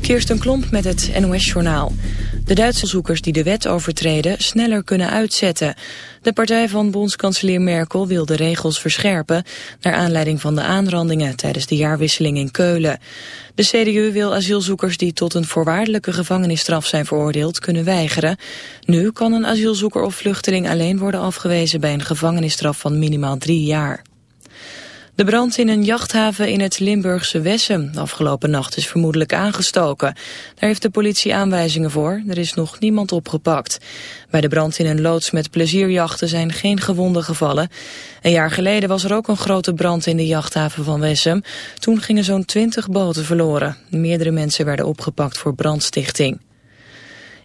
Kirsten Klomp met het NOS-journaal. De Duitse zoekers die de wet overtreden sneller kunnen uitzetten. De partij van bondskanselier Merkel wil de regels verscherpen... naar aanleiding van de aanrandingen tijdens de jaarwisseling in Keulen. De CDU wil asielzoekers die tot een voorwaardelijke gevangenisstraf zijn veroordeeld... kunnen weigeren. Nu kan een asielzoeker of vluchteling alleen worden afgewezen... bij een gevangenisstraf van minimaal drie jaar. De brand in een jachthaven in het Limburgse Wessem afgelopen nacht is vermoedelijk aangestoken. Daar heeft de politie aanwijzingen voor. Er is nog niemand opgepakt. Bij de brand in een loods met plezierjachten zijn geen gewonden gevallen. Een jaar geleden was er ook een grote brand in de jachthaven van Wessem. Toen gingen zo'n twintig boten verloren. Meerdere mensen werden opgepakt voor brandstichting.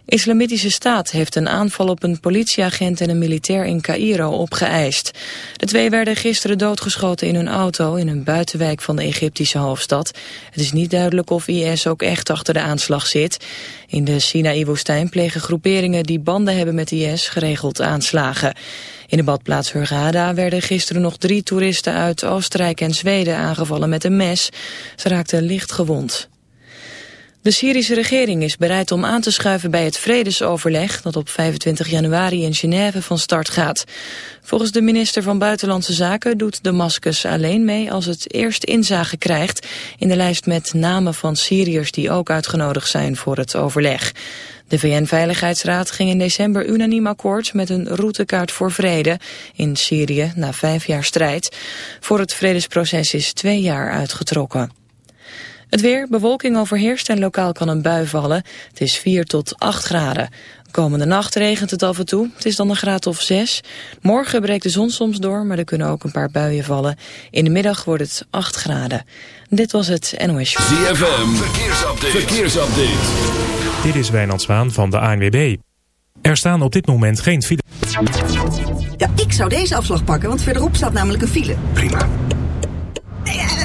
Islamitische Staat heeft een aanval op een politieagent en een militair in Cairo opgeëist. De twee werden gisteren doodgeschoten in hun auto in een buitenwijk van de Egyptische hoofdstad. Het is niet duidelijk of IS ook echt achter de aanslag zit. In de Sinaï-woestijn plegen groeperingen die banden hebben met IS geregeld aanslagen. In de badplaats Hurghada werden gisteren nog drie toeristen uit Oostenrijk en Zweden aangevallen met een mes. Ze raakten licht gewond. De Syrische regering is bereid om aan te schuiven bij het vredesoverleg dat op 25 januari in Genève van start gaat. Volgens de minister van Buitenlandse Zaken doet Damascus alleen mee als het eerst inzage krijgt in de lijst met namen van Syriërs die ook uitgenodigd zijn voor het overleg. De VN-veiligheidsraad ging in december unaniem akkoord met een routekaart voor vrede in Syrië na vijf jaar strijd. Voor het vredesproces is twee jaar uitgetrokken. Het weer, bewolking overheerst en lokaal kan een bui vallen. Het is 4 tot 8 graden. Komende nacht regent het af en toe. Het is dan een graad of 6. Morgen breekt de zon soms door, maar er kunnen ook een paar buien vallen. In de middag wordt het 8 graden. Dit was het NOS Show. ZFM, verkeersupdate. verkeersupdate. Dit is Wijnand Zwaan van de ANWB. Er staan op dit moment geen file. Ja, ik zou deze afslag pakken, want verderop staat namelijk een file. Prima.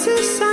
Scared of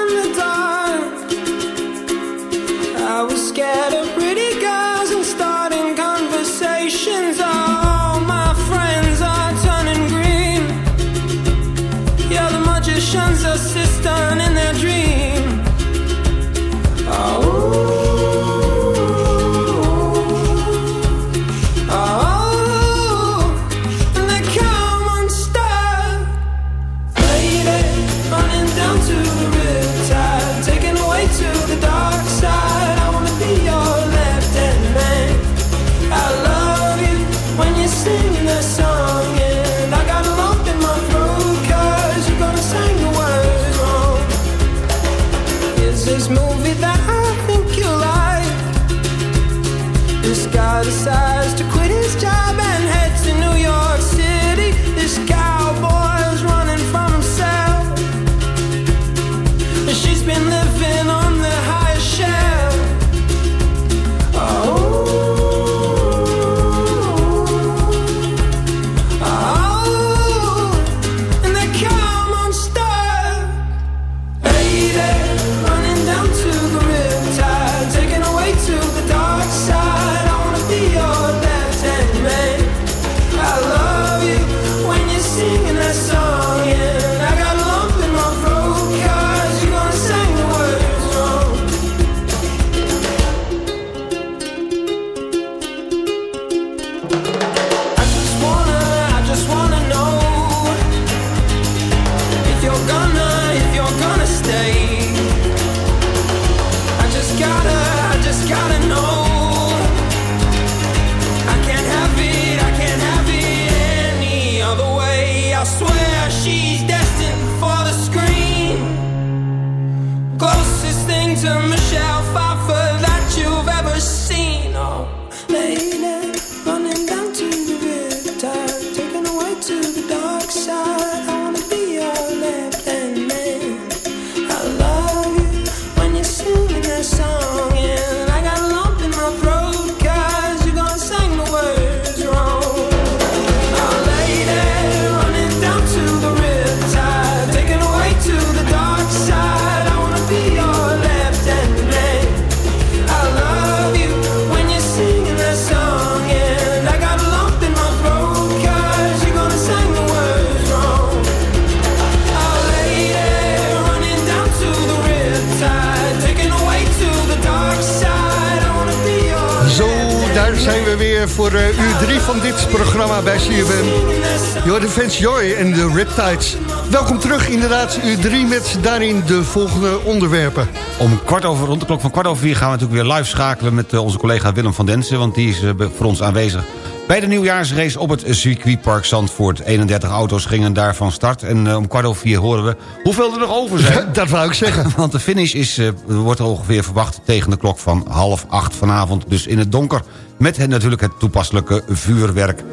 Welkom terug, inderdaad, uur 3 met daarin de volgende onderwerpen. Om kwart over, rond de klok van kwart over vier gaan we natuurlijk weer live schakelen... met eh, onze collega Willem van Densen, want die is eh, voor ons aanwezig... bij de nieuwjaarsrace op het circuitpark Zandvoort. 31 auto's gingen daar van start en eh, om kwart over vier horen we... hoeveel er nog over zijn. Dat wou ik zeggen. Want de finish is, wordt ongeveer verwacht tegen de klok van half acht vanavond. Dus in het donker. Met natuurlijk het toepasselijke vuurwerk.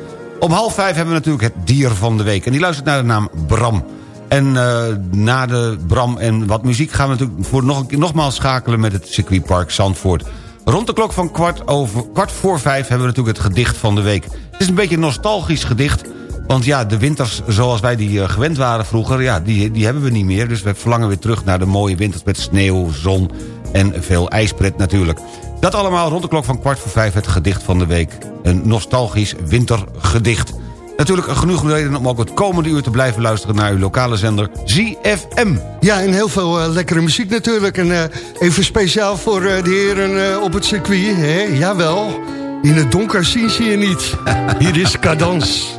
Om half vijf hebben we natuurlijk het dier van de week. En die luistert naar de naam Bram. En eh, na de Bram en wat muziek gaan we natuurlijk voor nog nogmaals schakelen... met het circuitpark Zandvoort. Rond de klok van kwart, over, kwart voor vijf hebben we natuurlijk het gedicht van de week. Het is een beetje een nostalgisch gedicht... Want ja, de winters zoals wij die eh, gewend waren vroeger... Ja, die, die hebben we niet meer. Dus we verlangen weer terug naar de mooie winters met sneeuw, zon en veel ijspret natuurlijk. Dat allemaal rond de klok van kwart voor vijf het gedicht van de week. Een nostalgisch wintergedicht. Natuurlijk genoeg reden om ook het komende uur te blijven luisteren... naar uw lokale zender ZFM. Ja, en heel veel eh, lekkere muziek natuurlijk. En eh, even speciaal voor eh, de heren op het circuit. Hè? Jawel, in het donker zien ze je niet. Hier is Cadans.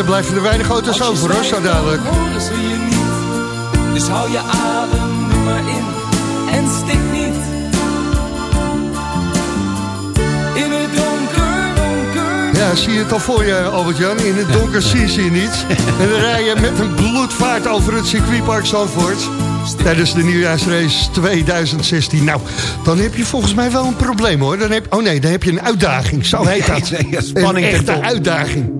Ja, er blijven er weinig auto's over, hoor, zo dadelijk. horen ze je niet. Dus hou je adem nu maar in en stik niet. In het donker, donker. Ja, zie je het al voor je, Albert-Jan? In het donker zie je je niet. En dan rij je met een bloedvaart over het circuitpark Zandvoort... tijdens de nieuwjaarsrace 2016. Nou, dan heb je volgens mij wel een probleem, hoor. Dan heb, oh nee, dan heb je een uitdaging, zo heet dat. Nee, nee, spanning een echte uitdaging.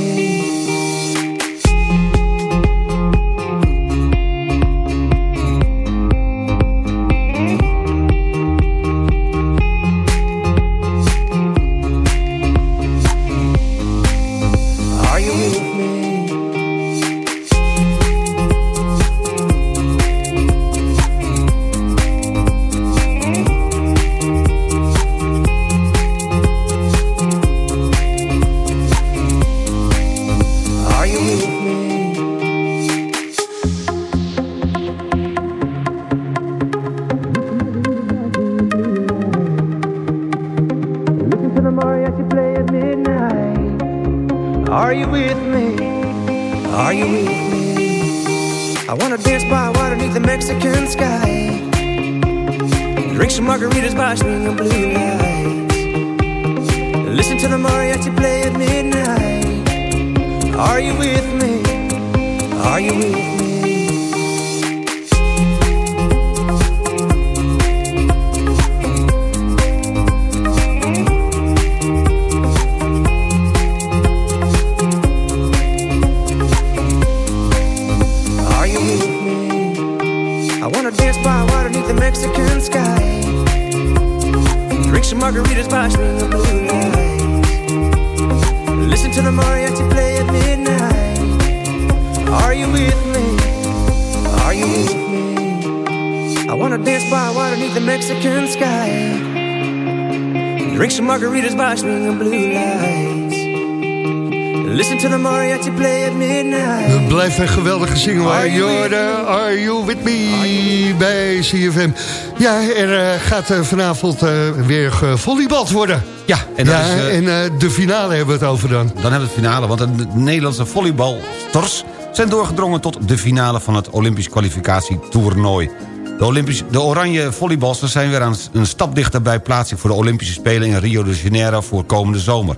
Single. hoor. Are you with Jordan, Are You With Me bij CFM. Ja, er eh, gaat eh, vanavond eh, weer gevolleybald worden. Ja, en, dat ja, is, en de finale hebben we het over dan. Dan hebben we het finale, want de Nederlandse volleybalsters... zijn doorgedrongen tot de finale van het Olympisch kwalificatietoernooi. De, Olympisch, de oranje volleybalsters zijn weer aan een stap dichter bij plaatsing... voor de Olympische Spelen in Rio de Janeiro voor komende zomer.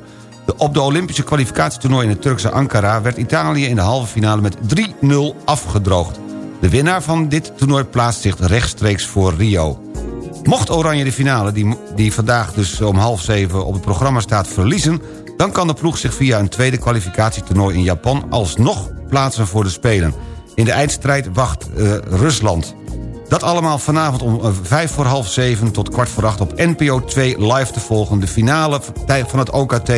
Op de Olympische kwalificatietoernooi in het Turkse Ankara... werd Italië in de halve finale met 3-0 afgedroogd. De winnaar van dit toernooi plaatst zich rechtstreeks voor Rio. Mocht Oranje de finale, die, die vandaag dus om half zeven op het programma staat, verliezen... dan kan de ploeg zich via een tweede kwalificatietoernooi in Japan... alsnog plaatsen voor de Spelen. In de eindstrijd wacht eh, Rusland. Dat allemaal vanavond om eh, vijf voor half zeven tot kwart voor acht op NPO 2 live te volgen. De finale van het OKT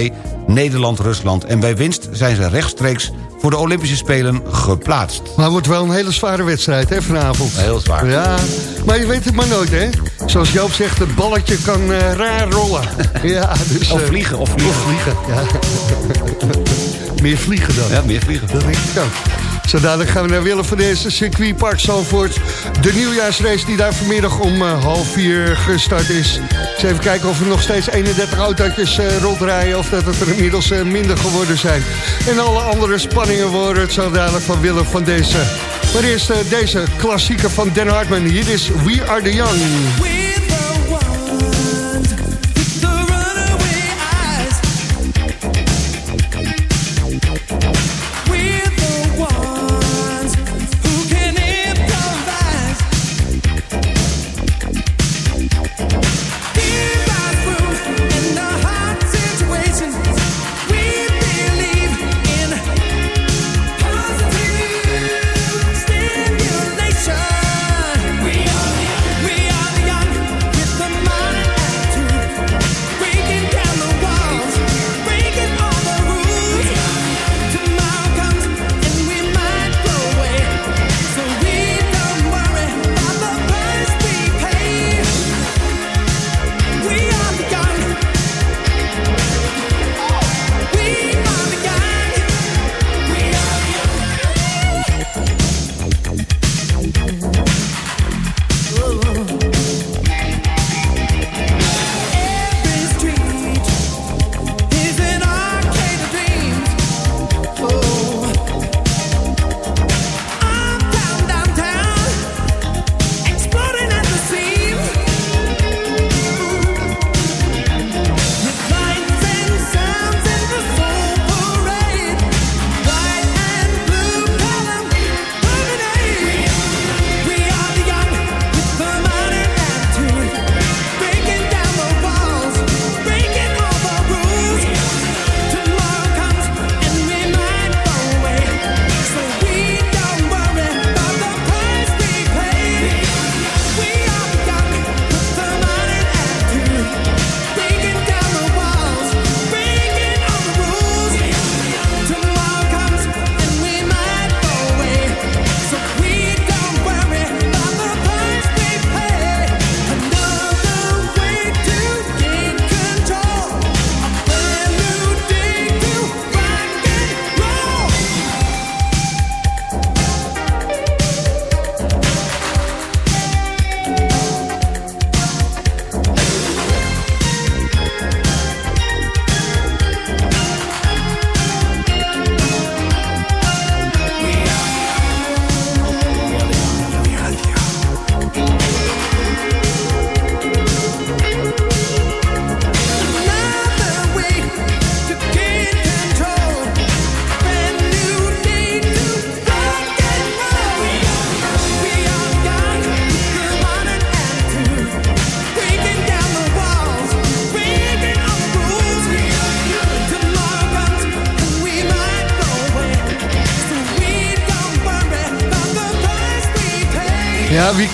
Nederland-Rusland. En bij winst zijn ze rechtstreeks voor de Olympische Spelen geplaatst. Maar het wordt wel een hele zware wedstrijd hè, vanavond. Heel zwaar. Ja, maar je weet het maar nooit, hè? Zoals Joop zegt, het balletje kan eh, raar rollen. ja, dus, Of eh, vliegen, of vliegen. Of vliegen, ja. meer vliegen dan. Ja, meer vliegen. Dat denk ik ook. Zo dadelijk gaan we naar Willem van deze circuitpark Zalvoort. De nieuwjaarsrace die daar vanmiddag om eh, half vier gestart is. Dus even kijken of er nog steeds 31 autootjes eh, rondrijden... of dat het er inmiddels eh, minder geworden zijn. En alle andere spanningen worden het zo dadelijk van Willem van deze. Maar eerst deze klassieker van Dan Hartman. Hier is. We are the young.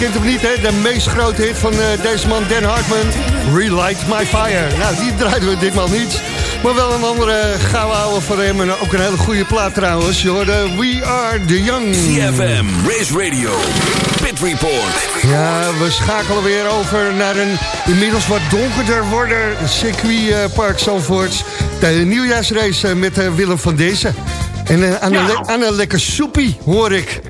Kent hem niet, hè? De meest grote hit van eh, deze man, Dan Hartman. Relight My Fire. Nou, die draaiden we ditmaal niet. Maar wel een andere gouden ouwe voor hem. En ook een hele goede plaat trouwens. Je hoorde We Are The Young. CFM, Race Radio, Pit Report. Ja, we schakelen weer over naar een inmiddels wat donkerder worden circuitpark Zandvoort. De nieuwjaarsrace eh, met eh, Willem van Dezen. En eh, aan, een, le- aan een lekker soepie, hoor ik.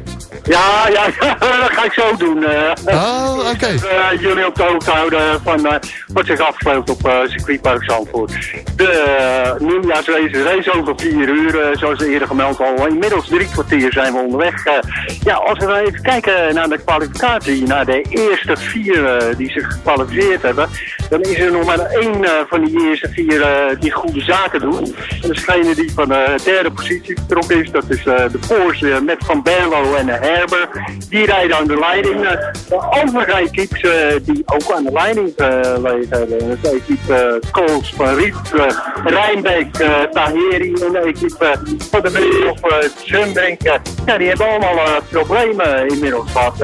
Ja, ja, dat ga ik zo doen. eh. Oh, oké. Eh, jullie op de hoogte houden van wat zich afspeelt op eh circuitpark Zandvoort. De uh, nieuwjaarsrace race over vier uur, eh, zoals eerder gemeld al. Inmiddels drie kwartier zijn we onderweg. Eh, ja, als we even kijken naar de kwalificatie, naar de eerste vier die zich gekwalificeerd hebben, dan is er nog maar één van die eerste vier die goede zaken doet. En dat is degene die van de derde positie vertrokken is. Dat is de Porsche met Van Berlo en Herber. Die rijden aan de leiding. De andere eh, die ook aan de leiding uh, is de equipe uh, Kools van Riet, uh, Rijnbeek, uh, Taheri en de equipe van de Beek of uh, Zunbrink. ja, die hebben allemaal problemen inmiddels gehad.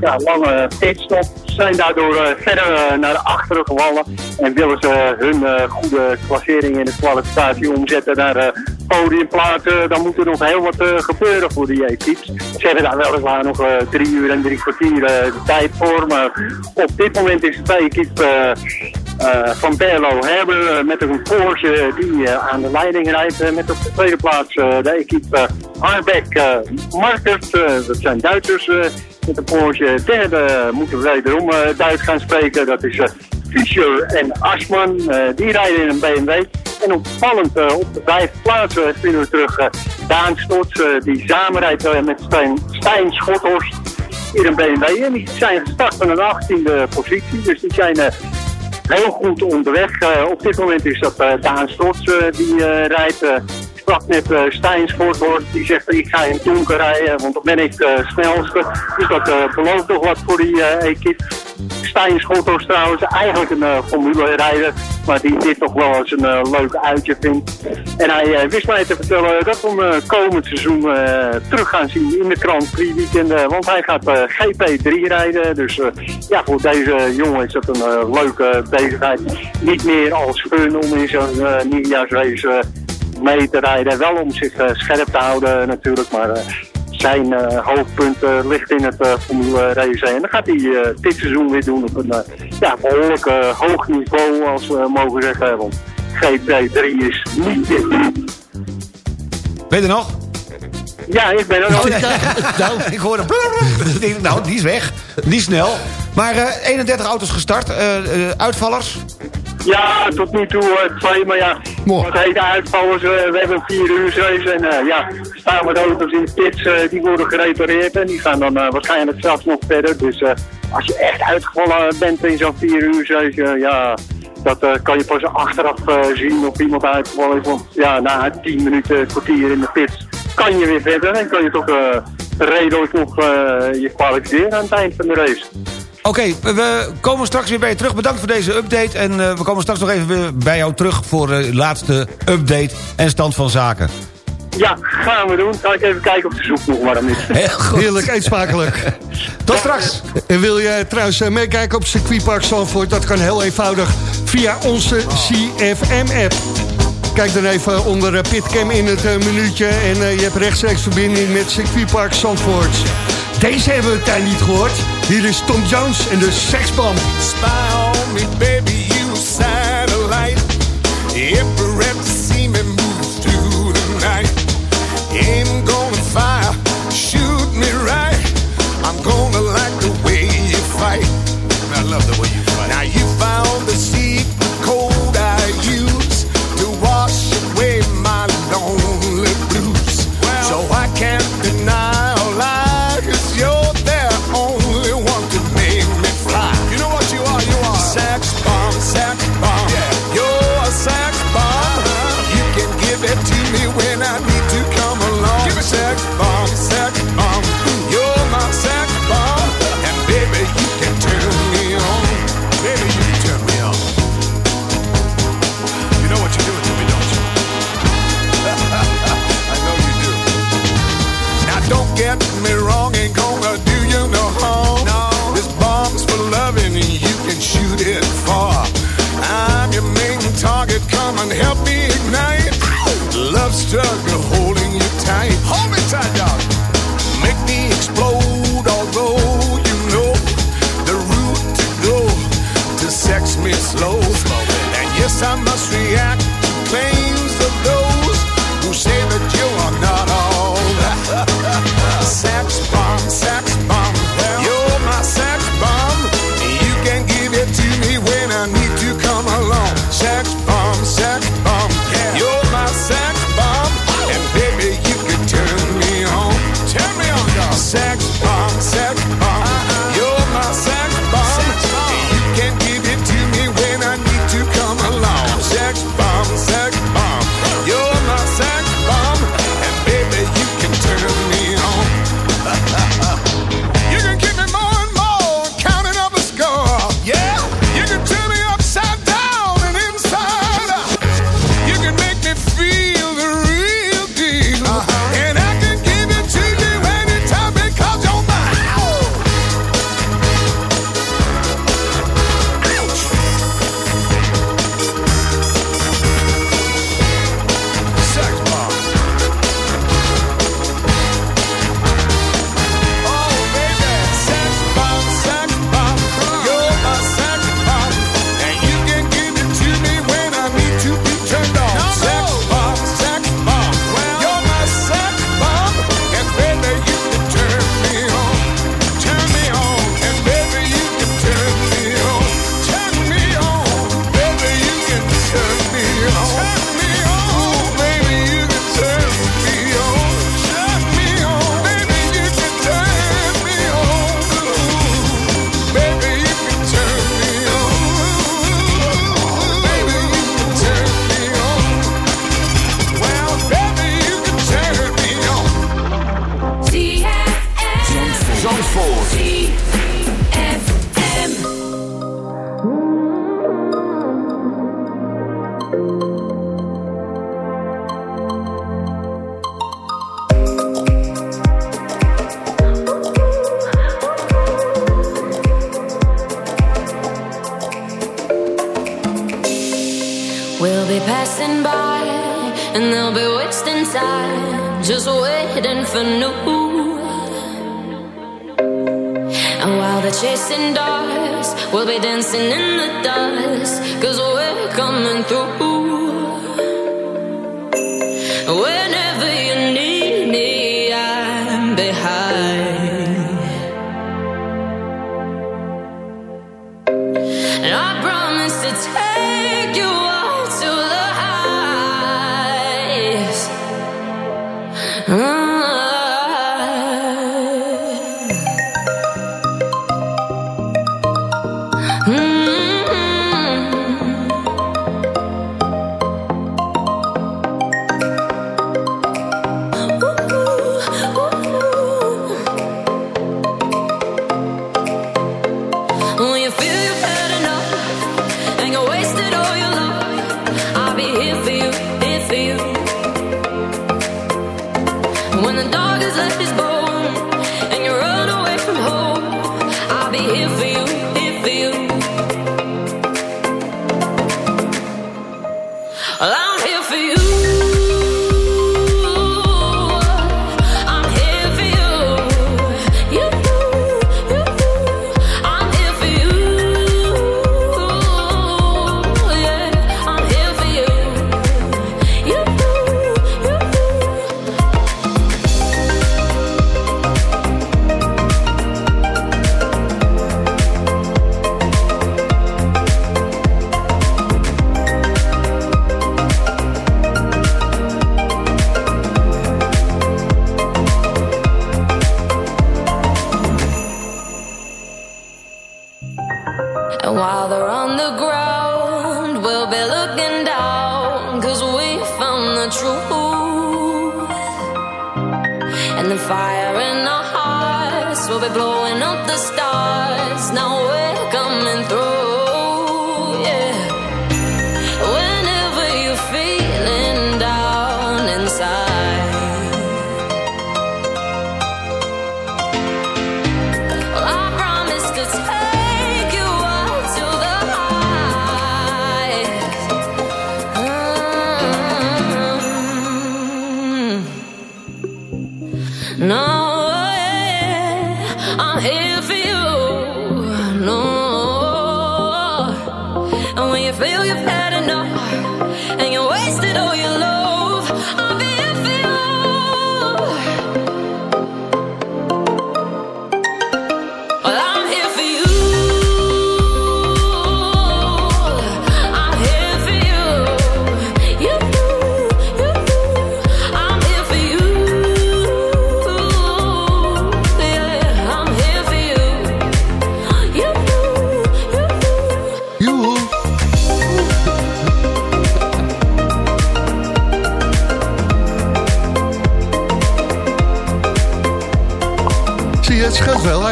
Ja, lange pitstop zijn daardoor uh, verder uh, naar achteren gevallen. En willen ze hun uh, goede klassering in de kwalificatie omzetten naar podiumplaatsen. Dan moet er nog heel wat gebeuren voor die equipes. Ze hebben daar weliswaar nog drie uur en drie kwartier de tijd voor. Maar op dit moment is het bij equipe uh, van Berlo hebben met een Porsche die aan de leiding rijdt. met op de tweede plaats de equipe Harbeck Markert. dat zijn Duitsers met de Porsche. Derde moeten we wederom uh, Duits gaan spreken. Dat is uh, Fischer en Aschman. Uh, die rijden in een BMW. En opvallend op de vijfde plaats vinden we terug Daan Stots. die samen rijdt met Stijn, Stijn Schothorst in een BMW. En die zijn gestart van een achttiende positie. Dus die zijn heel goed onderweg. op dit moment is dat Daan Stots die rijdt sprak net uh, Stijn Sporthorst. Die zegt ik ga in donker rijden, want dan ben ik de uh, snelste. Dus dat uh, belooft toch wat voor die equipe. Stijn Sporthorst trouwens eigenlijk een uh, formule rijder. Maar die dit toch wel eens een leuk uitje vindt. En hij wist mij te vertellen dat we hem komend seizoen terug gaan zien in de Grand Prix weekenden. Want hij gaat GP3 rijden. Dus ja, voor deze jongen is dat een leuke bezigheid. Niet meer als fun om in zo'n nieuwjaarsrace mee te rijden. Wel om zich uh, scherp te houden natuurlijk, maar uh, zijn uh, hoofdpunt ligt in het Formule race. En dan gaat hij dit seizoen weer doen op een ja, behoorlijk hoog niveau, als we mogen zeggen. Want GP3 is niet dit. Ben je er nog? Ja, ik ben er nog. Nou, ik hoorde... nou, die is weg. Niet snel. Maar 31 auto's gestart. uitvallers? Ja, tot nu toe uh, twee, maar ja, Mo. wat heet uitvallers, uh, we hebben een vier uur race en uh, ja, staan met auto's in de pits, die worden gerepareerd en die gaan dan waarschijnlijk zelfs nog verder. Dus als je echt uitgevallen bent in zo'n vier uur race, ja, dat kan je pas achteraf zien of iemand uitgevallen is. Want ja, na tien minuten, kwartier in de pits kan je weer verder en kan je toch redelijk nog je kwalificeren aan het eind van de race. Oké, okay, we komen straks weer bij je terug. Bedankt voor deze update. En uh, we komen straks nog even weer bij jou terug voor de laatste update en stand van zaken. Ja, gaan we doen. Ga ik even kijken of de zoek nog warm is. Heel goed. Heerlijk, eet smakelijk. Tot straks. En wil je trouwens meekijken op circuitpark Zandvoort? Dat kan heel eenvoudig via onze CFM-app. Kijk dan even onder Pitcam in het uh, minuutje en uh, je hebt rechtstreeks verbinding met circuitpark Zandvoort. Deze hebben we daar niet gehoord. Hier is Tom Jones en de Sexbomb. Spy on me, baby, tug of.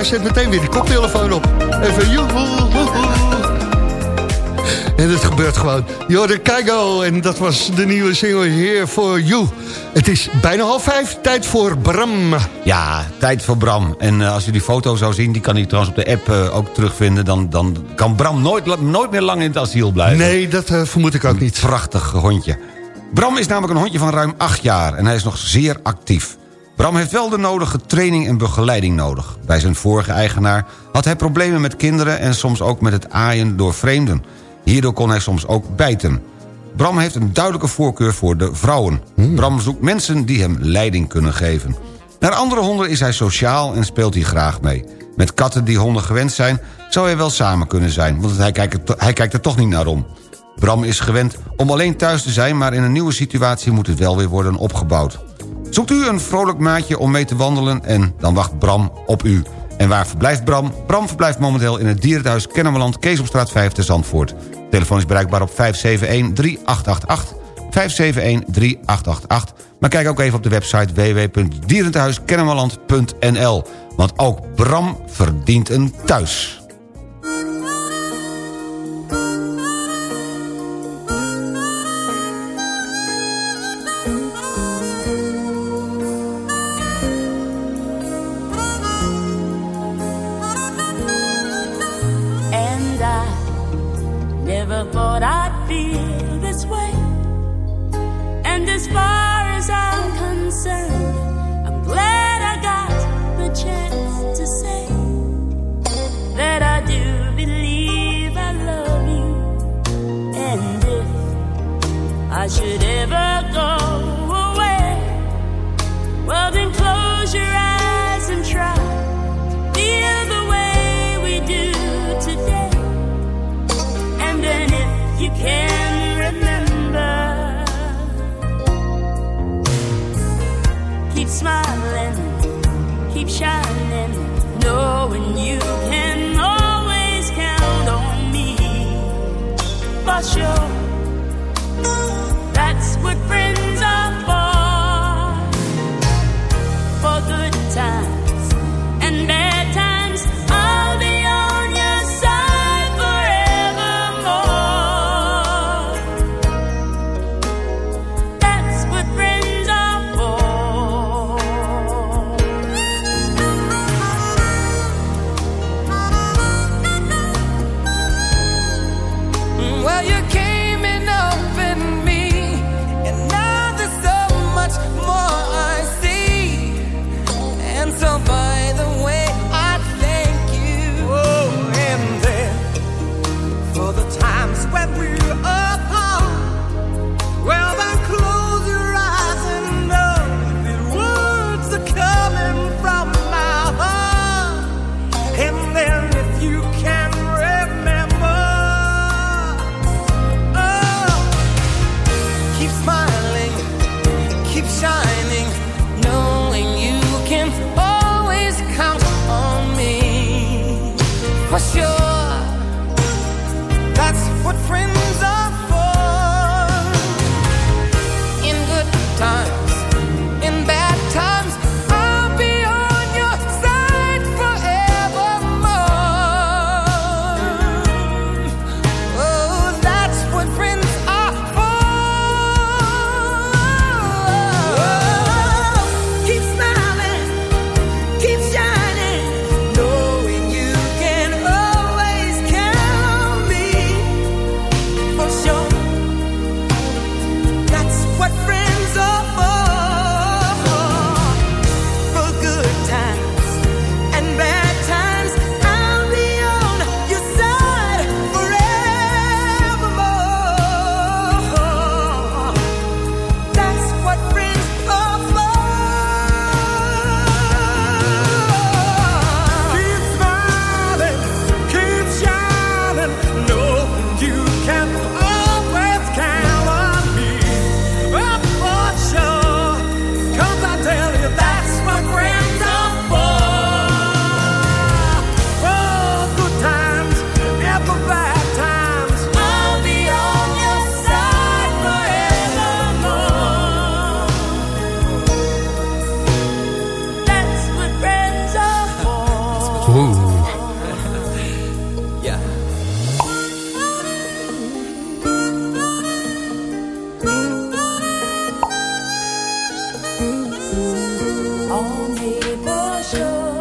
Zet meteen weer de koptelefoon op. Even joehoe. En het gebeurt gewoon. Jorde Keigo, en dat was de nieuwe single Here For You. Het is bijna half vijf, tijd voor Bram. Ja, tijd voor Bram. En eh, als je die foto zou zien, die kan je trouwens op de app eh, ook terugvinden... Dan, dan kan Bram nooit, nooit meer lang in het asiel blijven. Nee, dat eh, vermoed ik ook niet. Prachtig hondje. Bram is namelijk een hondje van ruim acht jaar en hij is nog zeer actief. Bram heeft wel de nodige training en begeleiding nodig. Bij zijn vorige eigenaar had hij problemen met kinderen... en soms ook met het aaien door vreemden. Hierdoor kon hij soms ook bijten. Bram heeft een duidelijke voorkeur voor de vrouwen. Bram zoekt mensen die hem leiding kunnen geven. Naar andere honden is hij sociaal en speelt hij graag mee. Met katten die honden gewend zijn, zou hij wel samen kunnen zijn... want hij kijkt, er, hij kijkt er toch niet naar om. Bram is gewend om alleen thuis te zijn... maar in een nieuwe situatie moet het wel weer worden opgebouwd. Zoekt u een vrolijk maatje om mee te wandelen... en dan wacht Bram op u. En waar verblijft Bram? Bram verblijft momenteel in het dierenthuis Kennemerland... Kees op straat 5 te Zandvoort. Telefoon is bereikbaar op 571-3888... 571-3888. Maar kijk ook even op de website www.dierenthuiskennemerland.nl. Want ook Bram verdient een thuis.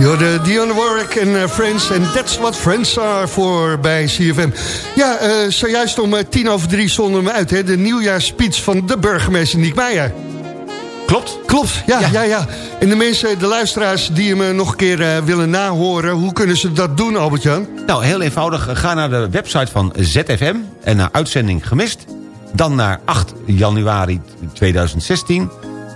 Yo, de Dionne Warwick en uh, Friends. En that's what friends are voor bij CFM. Ja, uh, zojuist om uh, tien over drie zonden we uit. Hè, de nieuwjaarsspeech van de burgemeester Niek Meijer. Klopt. Klopt, ja, ja, ja, ja. En de mensen, de luisteraars die hem nog een keer willen nahoren... hoe kunnen ze dat doen, Albert-Jan? Nou, heel eenvoudig. Ga naar de website van ZFM en naar uitzending gemist. Dan naar 8 januari 2016...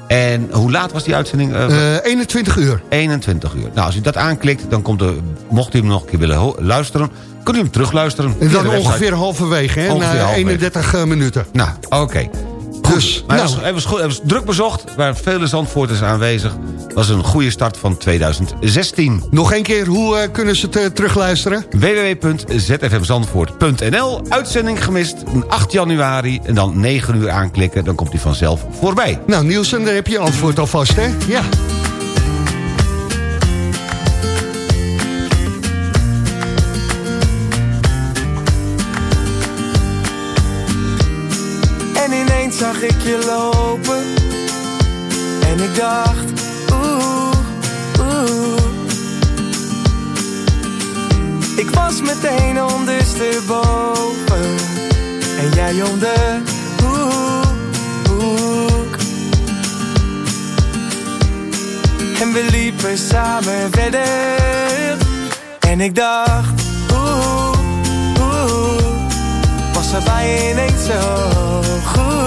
En hoe laat was die uitzending? Uh, 21 uur. 21 uur. Nou, als u dat aanklikt, dan komt er, mocht u hem nog een keer willen luisteren... kunt u hem terugluisteren. En dan ongeveer halverwege, hè? Ongeveer na halverwege. 31 minuten. Nou, oké. Okay. Dus, maar nou. hij, was, hij, was, druk bezocht, waar vele Zandvoorters aanwezig. was een goede start van 2016. Nog een keer, hoe uh, kunnen ze het uh, terugluisteren? www.zfmzandvoort.nl Uitzending gemist, 8 januari. En dan 9 uur aanklikken, dan komt hij vanzelf voorbij. Nou Nielsen, daar heb je antwoord alvast, hè? Ja. Zag ik je lopen. En ik dacht, oeh, oeh. Ik was meteen ondersteboven. En jij om de hoek En we liepen samen verder. En ik dacht, oeh, oeh. Was er bij ineens zo goed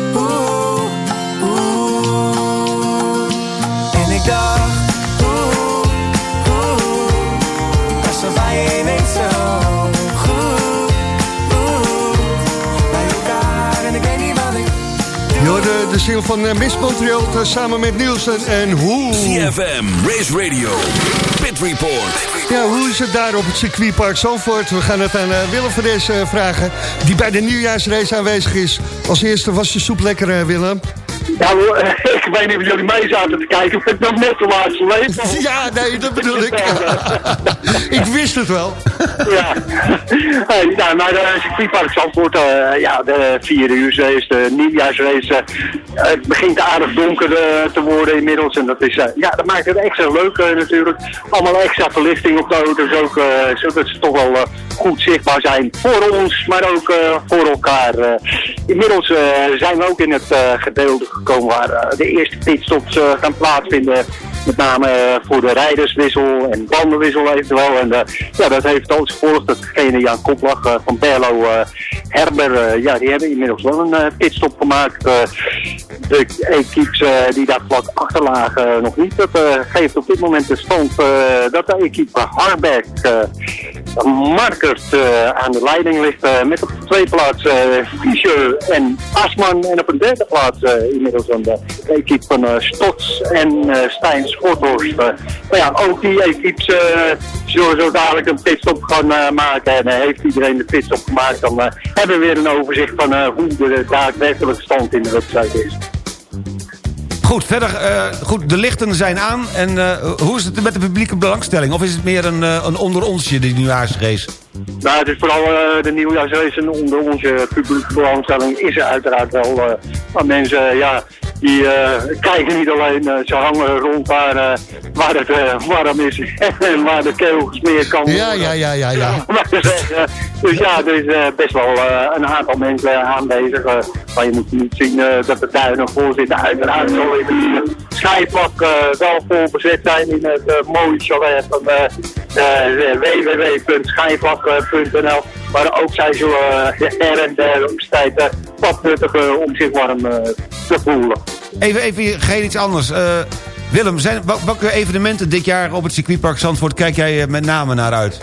Single van uh, Miss Montreal uh, samen met Nielsen en hoe... CFM, Race Radio, Pit Report. Ja, hoe is het daar op het circuitpark Zandvoort? We gaan het aan uh, Willem van deze vragen, die bij de nieuwjaarsrace aanwezig is. Als eerste was je soep lekker, Willem? Ja, wel, eh, ik weet niet of jullie mee zaten te kijken, maar ik ben net de laatste leven. Ja, nee, dat bedoel ik. ik wist het wel. ja. Nou, maar de circuitpark Zandvoort, uh, ja, de vierde uur is de nieuwjaarsrace. Uh, het begint aardig donker uh, te worden inmiddels. En dat, is, ja, dat maakt het extra leuk natuurlijk. Allemaal extra verlichting op de auto's ook, zodat ze toch wel goed zichtbaar zijn voor ons, maar ook voor elkaar. inmiddels zijn we ook in het gedeelte gekomen waar de eerste pitstops gaan plaatsvinden. Met name voor de rijderswissel en bandenwissel eventueel. En ja, dat heeft als gevolg dat degene Jan Koplach van Berlo Herber, ja, die hebben inmiddels wel een pitstop gemaakt. de equipes die daar vlak achter lagen nog niet. Dat geeft op dit moment de stand dat de equipe Harberg Markert eh, aan de leiding ligt eh, met op de tweede plaats eh Fischer en Asman. En op de derde plaats inmiddels aan de equipe van Stots en Stijn Schorthorst. Maar ja, ook die equipes zullen zo dadelijk een pitstop gaan maken. En heeft iedereen de pitstop gemaakt, dan hebben we weer een overzicht van hoe de daadwerkelijke stand in de wedstrijd is. Goed, verder, eh, goed, de lichten zijn aan. En eh, hoe is het met de publieke belangstelling? Of is het meer een, eh, een onder onsje, die nieuwjaarsrace? Nou, het is vooral eh, de nieuwjaarsrace en onder onze publieke belangstelling is er uiteraard wel. eh maar mensen, eh, ja, die kijken niet alleen, ze hangen rond waar, waar het warm is en waar de keel gesmeerd kan worden. Ja, ja, ja, ja, dus ja, er is best wel een aantal mensen aanwezig. maar je moet niet zien dat de tuinen vol zitten. Uiteraard in het schijfvlak eh, wel vol bezet zijn in het eh, mooie chalet van eh, www.schijfvlak.nl. Maar ook zijn ze eh, her en der op tijd wat om zich warm te voelen. Even, even geen iets anders. Willem, zijn, wel- welke evenementen dit jaar op het circuitpark Zandvoort... kijk jij met name naar uit?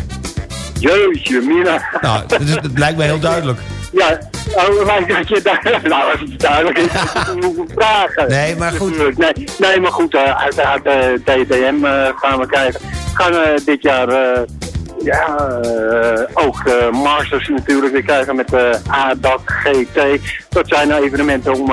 Jeetje, Mina. Nou, dat, is, dat lijkt mij heel duidelijk. Ja, oh, lijkt dat je daar... Nou, duidelijk is, we vragen. Nee, maar goed. Nee, nee, maar goed, eh, uiteraard eh DTM eh, gaan we kijken. We gaan eh, dit jaar... ja, eh, ook eh, Masters natuurlijk weer krijgen met eh ADAC GT. Dat zijn evenementen om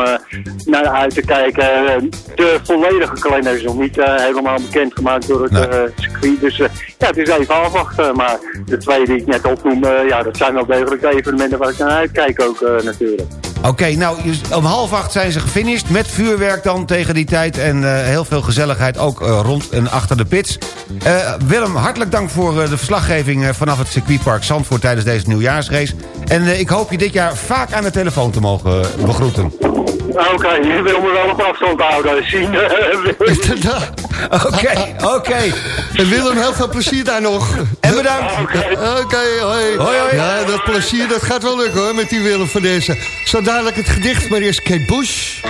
naar uit te kijken. De volledige kalender is nog niet helemaal bekendgemaakt door het circuit. Dus ja, het is even afwachten. Maar de twee die ik net opnoemde, ja, dat zijn wel degelijk de evenementen waar ik naar uitkijk ook natuurlijk. Oké, nou, om half acht zijn ze gefinished. Met vuurwerk dan tegen die tijd. En eh, heel veel gezelligheid ook eh, rond en achter de pits. Eh, Willem, hartelijk dank voor eh, de verslaggeving eh, vanaf het circuitpark Zandvoort... tijdens deze nieuwjaarsrace. En eh, ik hoop je dit jaar vaak aan de telefoon te mogen begroeten. Oké, je wil me wel op afstand houden. Zien. Oké, oké. En Willem, heel veel plezier daar nog. En bedankt. Oké, hoi. Hoi, hoi. Ja, dat plezier dat gaat wel lukken hoor, met die Willem van deze. Dadelijk het gedicht, maar eerst Kate Bush.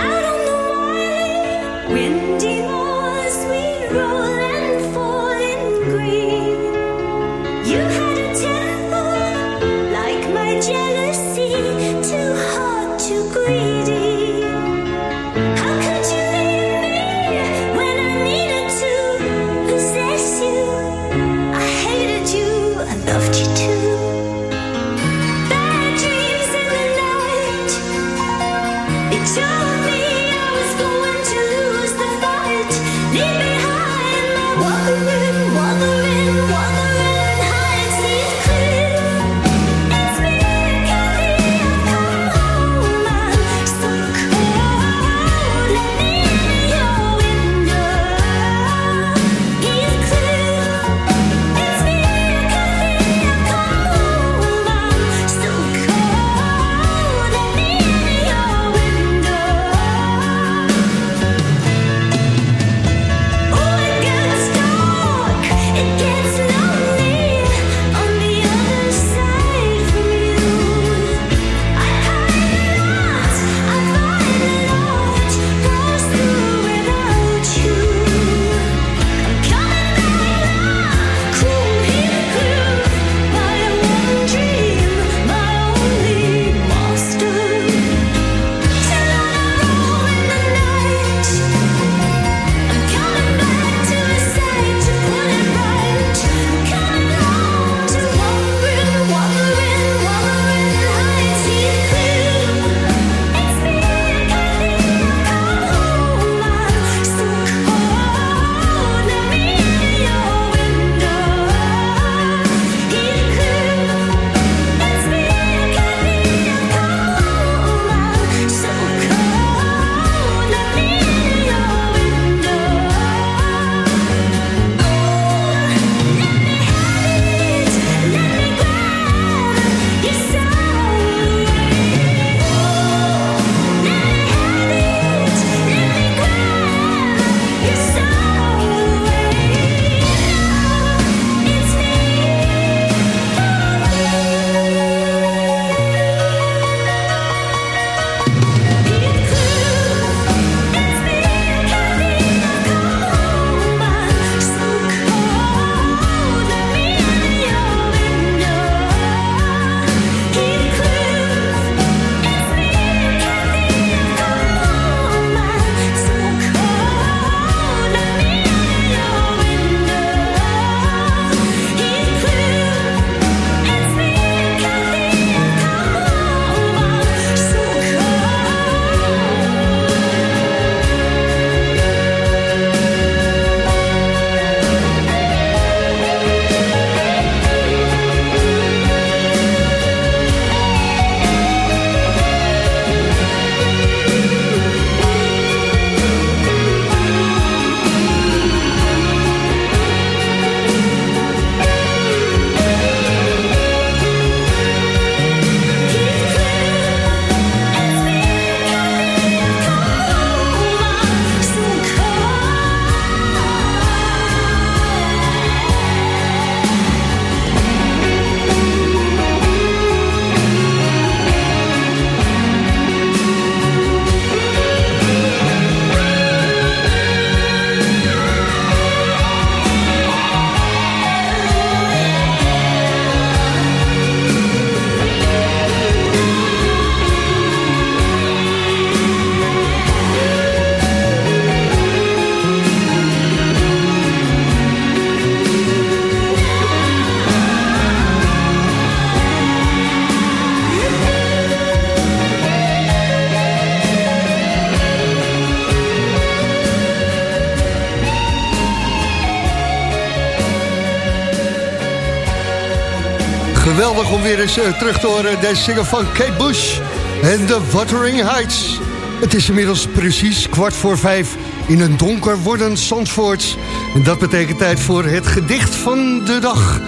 Geweldig om weer eens eh, terug te horen. Deze single van Kate Bush en The Wuthering Heights. Het is inmiddels precies kwart voor vijf in een donker wordend Zandvoort. En dat betekent tijd voor het gedicht van de dag.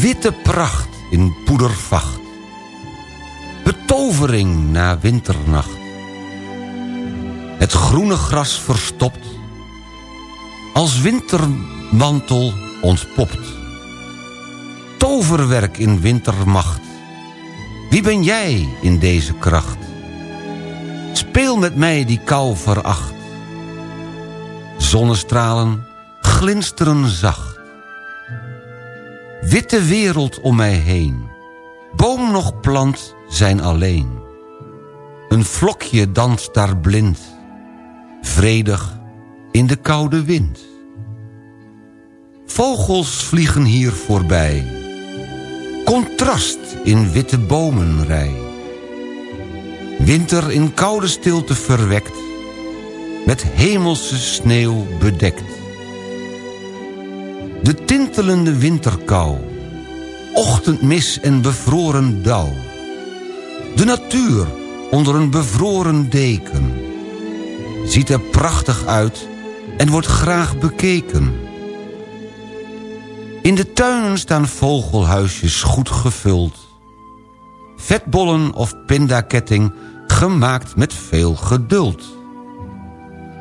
Witte pracht in poedervacht. Betovering na winternacht. Het groene gras verstopt. Als wintermantel ontpopt. Toverwerk in wintermacht. Wie ben jij in deze kracht? Speel met mij die kou veracht. Zonnestralen glinsteren zacht. Witte wereld om mij heen. Boom nog plant zijn alleen. Een vlokje danst daar blind. Vredig in de koude wind. Vogels vliegen hier voorbij. Contrast in witte bomenrij. Winter in koude stilte verwekt. Met hemelse sneeuw bedekt. De tintelende winterkou. Ochtendmis en bevroren dauw. De natuur onder een bevroren deken. Ziet er prachtig uit en wordt graag bekeken. In de tuinen staan vogelhuisjes goed gevuld. Vetbollen of pindaketting gemaakt met veel geduld.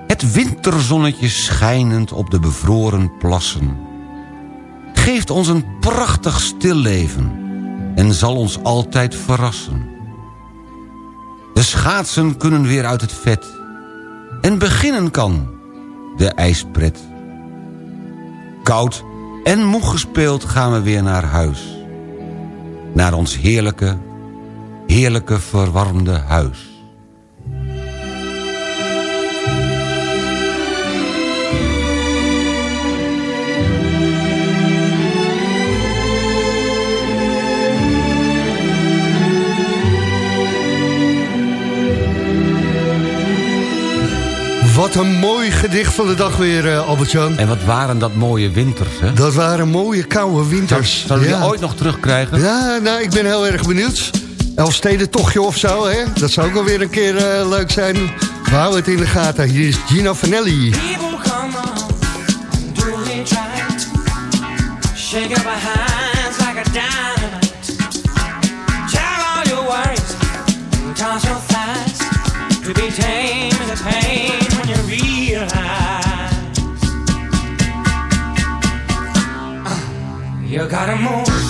Het winterzonnetje schijnend op de bevroren plassen. Geeft ons een prachtig stilleven en zal ons altijd verrassen. De schaatsen kunnen weer uit het vet en beginnen kan de ijspret. Koud en moe gespeeld gaan we weer naar huis. Naar ons heerlijke, heerlijke verwarmde huis. Wat een mooi gedicht van de dag weer, eh, Albert-Jan. En wat waren dat mooie winters, hè? Dat waren mooie koude winters. Zullen we Ja. die ooit nog terugkrijgen? Ja, nou, ik ben heel erg benieuwd. Elfsteden tochtje of zo, hè? Dat zou ook wel weer een keer eh, leuk zijn. We houden het in de gaten. Hier is Gino Vanelli. People come on, do it right. You gotta move.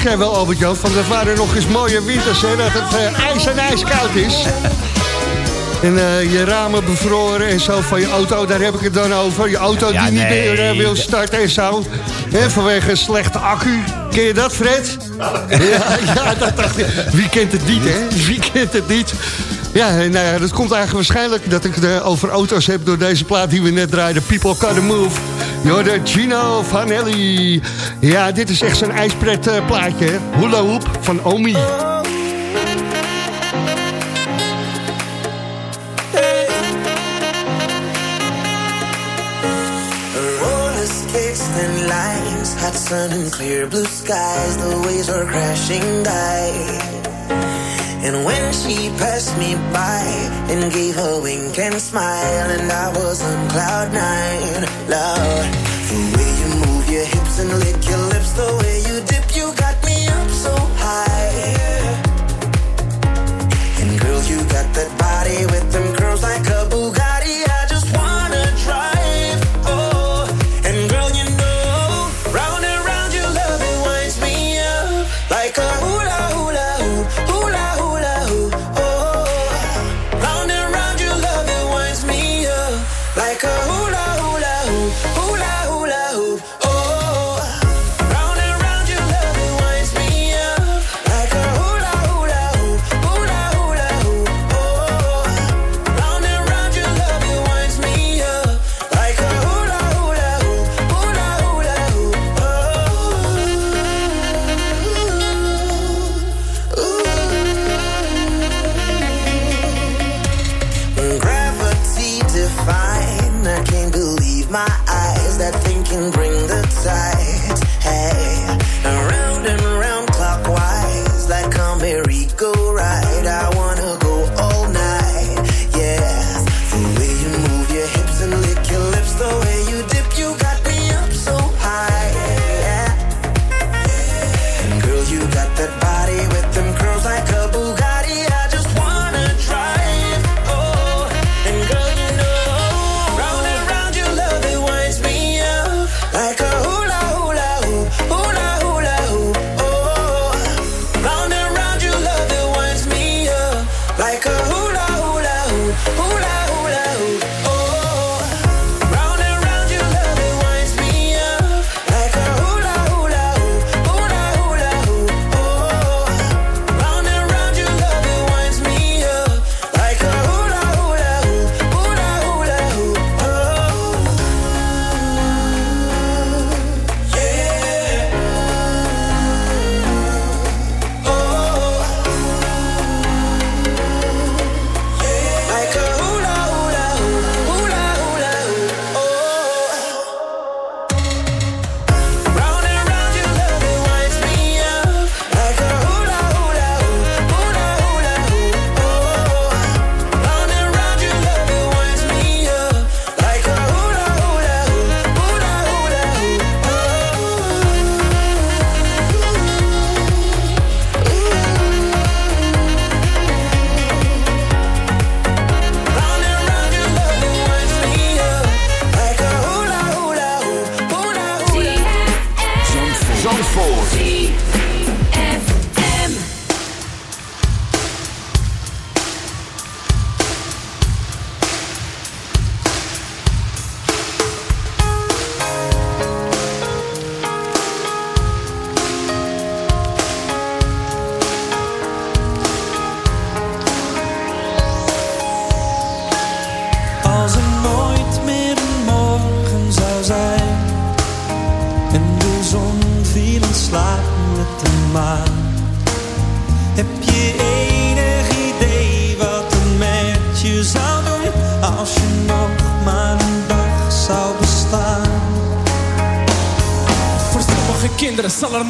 Zeg jij wel, Albert-Jan, van dat waren nog eens mooie winters, hè, dat het eh, ijs en ijskoud is. En eh, je ramen bevroren en zo van je auto, daar heb ik het dan over. Je auto Ja, die niet meer eh, wil starten en zo. Vanwege een slechte accu. Ken je dat, Fred? ja, ja, dat dacht ik. Wie kent het niet, hè? Wie kent het niet? Ja, nou ja, dat komt eigenlijk waarschijnlijk dat ik het over auto's heb... door deze plaat die we net draaiden, People Gotta Move. Jorde Gino Vanelli. Ja, dit is echt zo'n ijspret eh, plaatje? Hula Hoop van Omi. Sun and clear blue skies. The waves were crashing by. And when she passed me by and gave a wink and smile, and I was on cloud nine, Lord, the way you move your hips and lick your lips, the way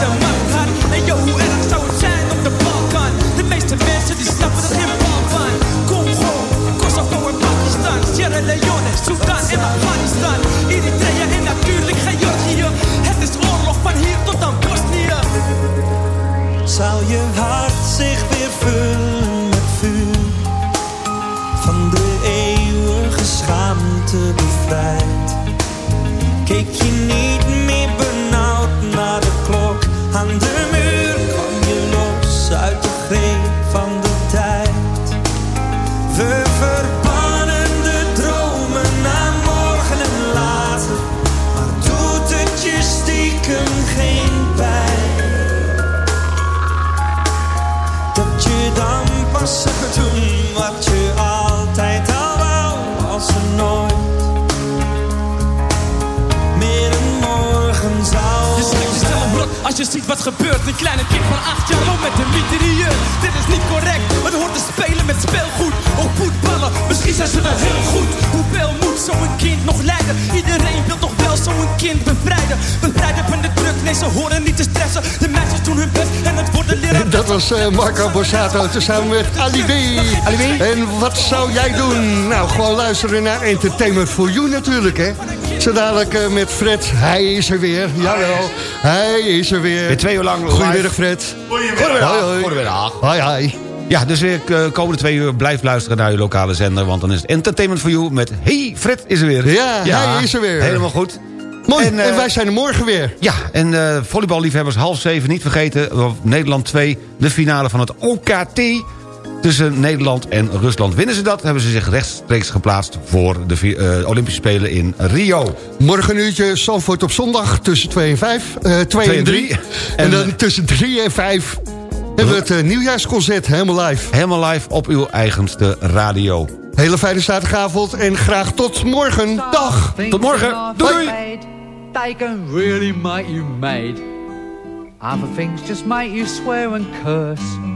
zit er and gaat. En joh, hoe erg zou het zijn op de Balkan? De meeste mensen die snappen er geen. Congo, Kosovo Pakistan, Sierra Leone, Sudan Afghanistan. Als je ziet wat gebeurt. Een kleine kind van acht jaar loopt met een mitrailleur. Dit is niet correct, het hoort te spelen met speelgoed. Ook voetballen, misschien zijn ze wel heel goed. Hoeveel moet zo'n kind nog leiden? Iedereen wil toch wel zo'n kind bevrijden. Bevrijden van de druk, nee ze horen niet te stressen. De meisjes doen hun best en het wordt de leraar. Dat was eh, Marco Borsato tezamen met Ali B. En wat zou jij doen? Nou, gewoon luisteren naar Entertainment for You natuurlijk, hè. Zo dadelijk eh, met Fred. Hij is er weer. Jawel, hij is er weer. Weer twee uur lang Goedemiddag. Fred. Goedemiddag. Hoi, hoi. Goedemiddag. Hoi, hoi. Ja, dus weer eh, komende twee uur blijf luisteren naar uw lokale zender... want dan is het Entertainment for You met... Hey, Fred is er weer. Ja, hij is er weer. Helemaal goed. Mooi, En, en, eh, wij zijn er morgen weer. Ja, en eh volleyballiefhebbers half zeven niet vergeten... Nederland 2, de finale van het OKT... tussen Nederland en Rusland. Winnen ze dat, hebben ze zich rechtstreeks geplaatst... voor de eh, Olympische Spelen in Rio. Morgen een uurtje Zandvoort op zondag tussen 2 en 5. eh 2 en en 3. drie. En, En, dan tussen 3 en 5 hebben we het eh, nieuwjaarsconcert helemaal live. Helemaal live op uw eigenste radio. Hele fijne zaterdagavond en graag tot morgen. Dag. Tot morgen. Doei. They can really make you mad. Other things just make you swear and curse.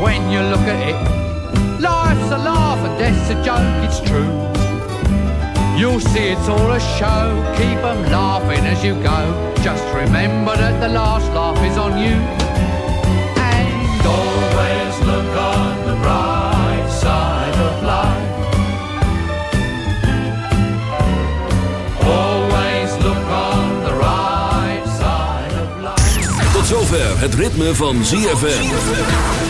when you look at it. Life's a laugh and death's a joke, it's true. You'll see it's all a show, keep 'em laughing as you go. Just remember that the last laugh is on you. And always look on the bright side of life. Always look on the right side of life. Tot zover het ritme van ZFM.